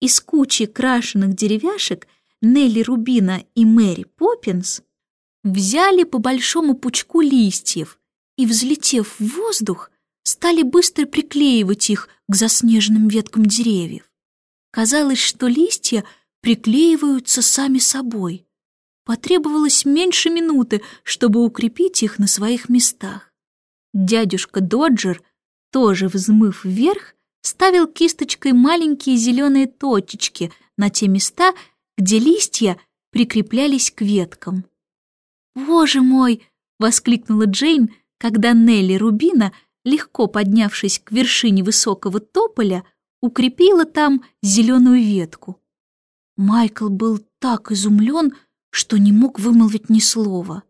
из кучи крашеных деревяшек Нелли Рубина и Мэри Поппинс взяли по большому пучку листьев и, взлетев в воздух, стали быстро приклеивать их к заснеженным веткам деревьев. Казалось, что листья приклеиваются сами собой. Потребовалось меньше минуты, чтобы укрепить их на своих местах. Дядюшка Доджер, тоже взмыв вверх, ставил кисточкой маленькие зеленые точечки на те места, где листья прикреплялись к веткам. «Боже мой!» — воскликнула Джейн, когда Нелли Рубина, легко поднявшись к вершине высокого тополя, укрепила там зеленую ветку. Майкл был так изумлен, что не мог вымолвить ни слова.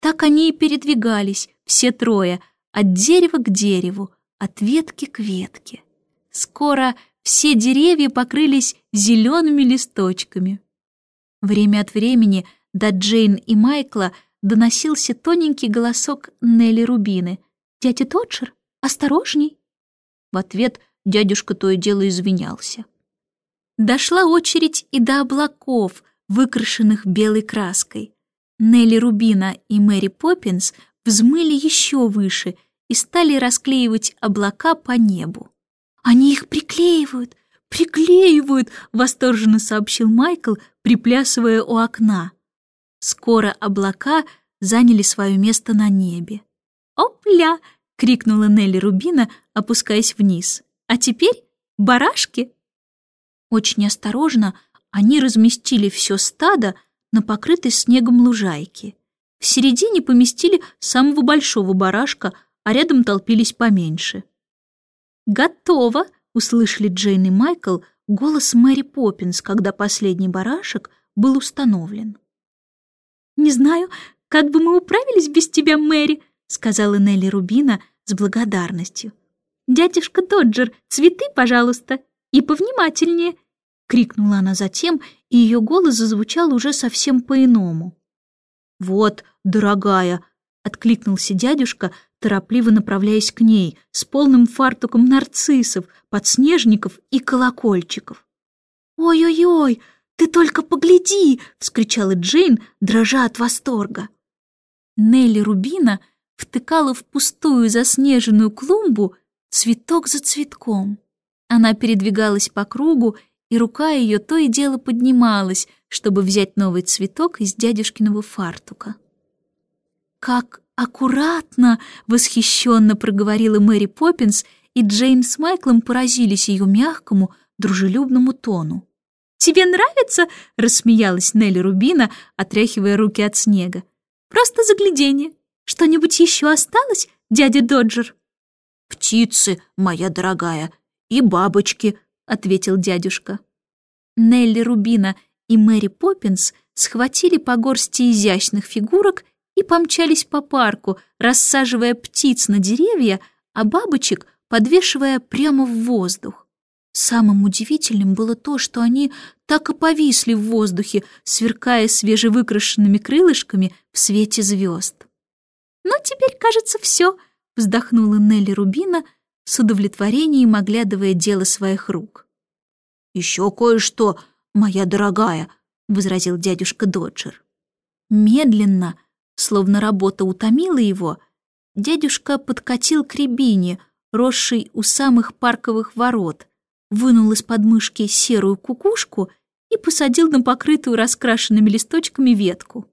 Так они и передвигались, все трое, от дерева к дереву, от ветки к ветке. Скоро все деревья покрылись зелеными листочками. Время от времени до Джейн и Майкла доносился тоненький голосок Нелли Рубины. «Дядя Тоджер, осторожней!» В ответ дядюшка то и дело извинялся. Дошла очередь и до облаков, выкрашенных белой краской. Нелли Рубина и Мэри Поппинс взмыли еще выше и стали расклеивать облака по небу. «Они их приклеивают, приклеивают!» — восторженно сообщил Майкл, приплясывая у окна. Скоро облака заняли свое место на небе. «Опля!» — крикнула Нелли Рубина, опускаясь вниз. «А теперь барашки!» Очень осторожно они разместили все стадо на покрытой снегом лужайке. В середине поместили самого большого барашка, а рядом толпились поменьше. «Готово!» — услышали Джейн и Майкл голос Мэри Поппинс, когда последний барашек был установлен. «Не знаю, как бы мы управились без тебя, Мэри», — сказала Нелли Рубина с благодарностью. «Дядюшка Доджер, цветы, пожалуйста, и повнимательнее крикнула она затем, и ее голос зазвучал уже совсем по-иному. «Вот, дорогая!» — откликнулся дядюшка, торопливо направляясь к ней, с полным фартуком нарциссов, подснежников и колокольчиков. «Ой-ой-ой, ты только погляди!» — вскричала Джейн, дрожа от восторга. Нелли Рубина втыкала в пустую заснеженную клумбу цветок за цветком. Она передвигалась по кругу и рука ее то и дело поднималась, чтобы взять новый цветок из дядюшкиного фартука. «Как аккуратно!» — восхищенно проговорила Мэри Поппинс, и Джейн с Майклом поразились ее мягкому, дружелюбному тону. «Тебе нравится?» — рассмеялась Нелли Рубина, отряхивая руки от снега. «Просто загляденье. Что-нибудь еще осталось, дядя Доджер?» «Птицы, моя дорогая, и бабочки», — ответил дядюшка. Нелли Рубина и Мэри Поппинс схватили по горсти изящных фигурок и помчались по парку, рассаживая птиц на деревья, а бабочек подвешивая прямо в воздух. Самым удивительным было то, что они так и повисли в воздухе, сверкая свежевыкрашенными крылышками в свете звезд. «Ну, теперь, кажется, все», — вздохнула Нелли Рубина, — с удовлетворением оглядывая дело своих рук. «Еще кое-что, моя дорогая», — возразил дядюшка Доджер. Медленно, словно работа утомила его, дядюшка подкатил к рябине, росшей у самых парковых ворот, вынул из подмышки серую кукушку и посадил на покрытую раскрашенными листочками ветку.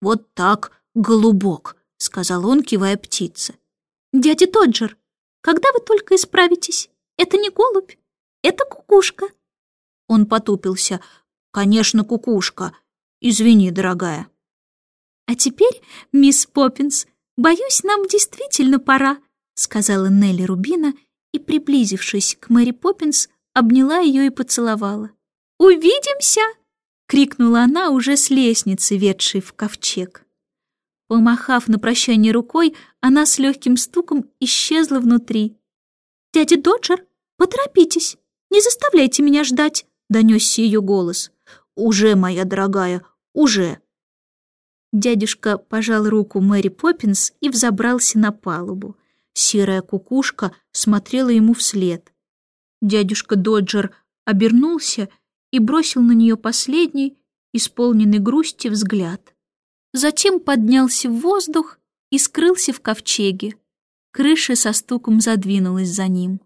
«Вот так, голубок», — сказал он, кивая птице. «Дядя Тоджер, когда вы только исправитесь? Это не голубь, это кукушка». Он потупился. «Конечно, кукушка. Извини, дорогая». «А теперь, мисс Поппинс, боюсь, нам действительно пора», сказала Нелли Рубина и, приблизившись к Мэри Поппинс, обняла ее и поцеловала. «Увидимся!» — крикнула она уже с лестницы, ведшей в ковчег. Помахав на прощание рукой, она с легким стуком исчезла внутри. «Дядя Доджер, поторопитесь, не заставляйте меня ждать», — донесся ее голос. «Уже, моя дорогая, уже». Дядюшка пожал руку Мэри Поппинс и взобрался на палубу. Серая кукушка смотрела ему вслед. Дядюшка Доджер обернулся и бросил на нее последний, исполненный грусти, взгляд. Затем поднялся в воздух и скрылся в ковчеге. Крыша со стуком задвинулась за ним.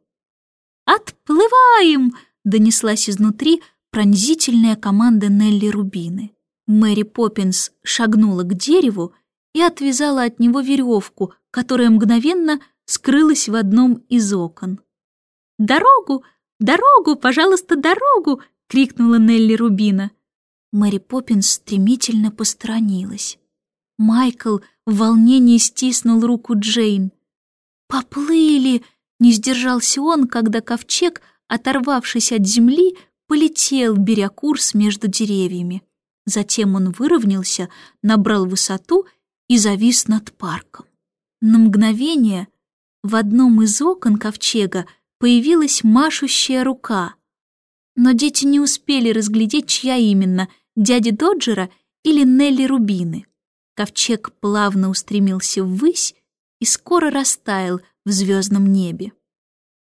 «Отплываем!» — донеслась изнутри пронзительная команда Нелли Рубины. Мэри Поппинс шагнула к дереву и отвязала от него веревку, которая мгновенно скрылась в одном из окон. «Дорогу! Дорогу! Пожалуйста, дорогу!» — крикнула Нелли Рубина. Мэри Поппинс стремительно посторонилась. Майкл в волнении стиснул руку Джейн. «Поплыли!» — не сдержался он, когда ковчег, оторвавшись от земли, полетел, беря курс между деревьями. Затем он выровнялся, набрал высоту и завис над парком. На мгновение в одном из окон ковчега появилась машущая рука. Но дети не успели разглядеть, чья именно — дяди Доджера или Нелли Рубины. Ковчег плавно устремился ввысь и скоро растаял в звездном небе.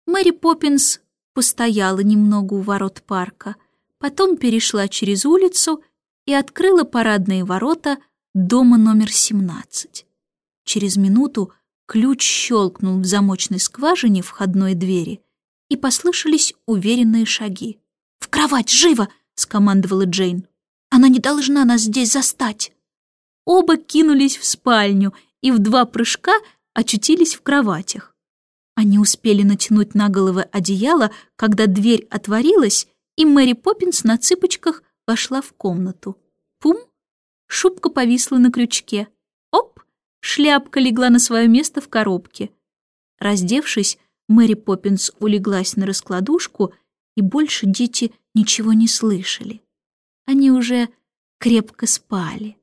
Мэри Поппинс постояла немного у ворот парка, потом перешла через улицу и открыла парадные ворота дома номер 17. Через минуту ключ щелкнул в замочной скважине входной двери, и послышались уверенные шаги. «В кровать, живо!» — скомандовала Джейн. «Она не должна нас здесь застать!» Оба кинулись в спальню и в два прыжка очутились в кроватях. Они успели натянуть на головы одеяло, когда дверь отворилась, и Мэри Поппинс на цыпочках вошла в комнату. Пум! Шубка повисла на крючке. Оп! Шляпка легла на свое место в коробке. Раздевшись, Мэри Поппинс улеглась на раскладушку, и больше дети ничего не слышали. Они уже крепко спали.